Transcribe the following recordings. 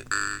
Uh...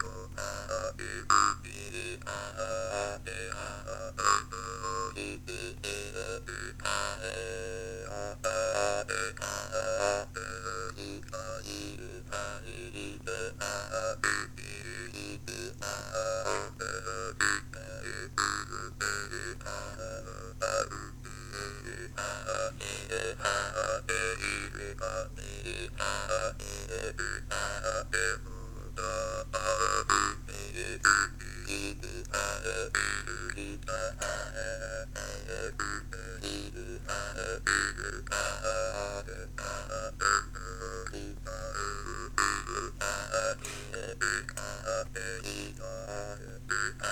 Uh, Uh,